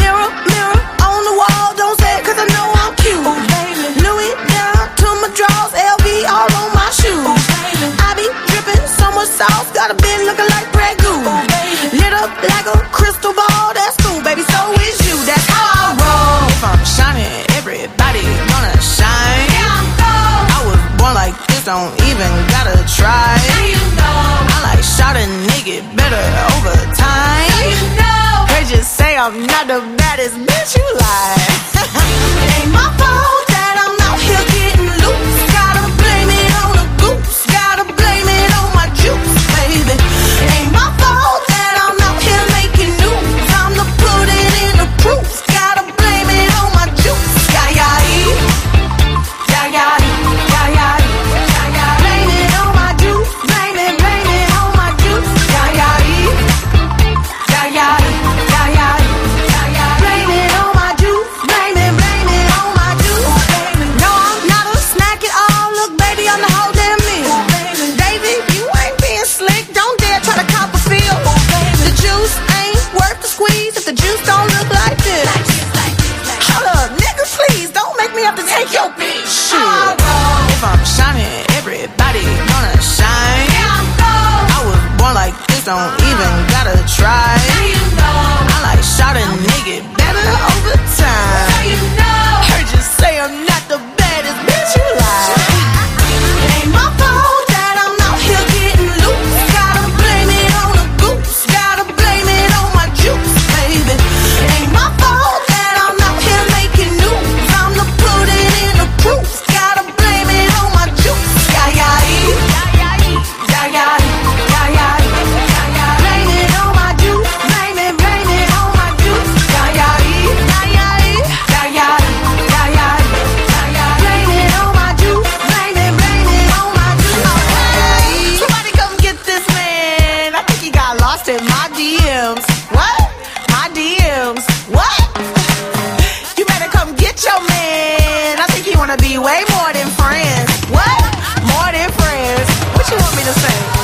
Mirror, mirror on the wall, don't say it 'cause I know I'm cute. Louis down to my drawers, LV all on my shoes. I be dripping so much sauce, got a bin looking like Goose. Lit up like a crystal ball, that's cool, baby. So is you, that's how I roll. If I'm shining, everybody gonna shine. I was born like this, don't even gotta try. I like shot a nigga better I'm not the don't even wanna be way more than friends. What? More than friends. What you want me to say?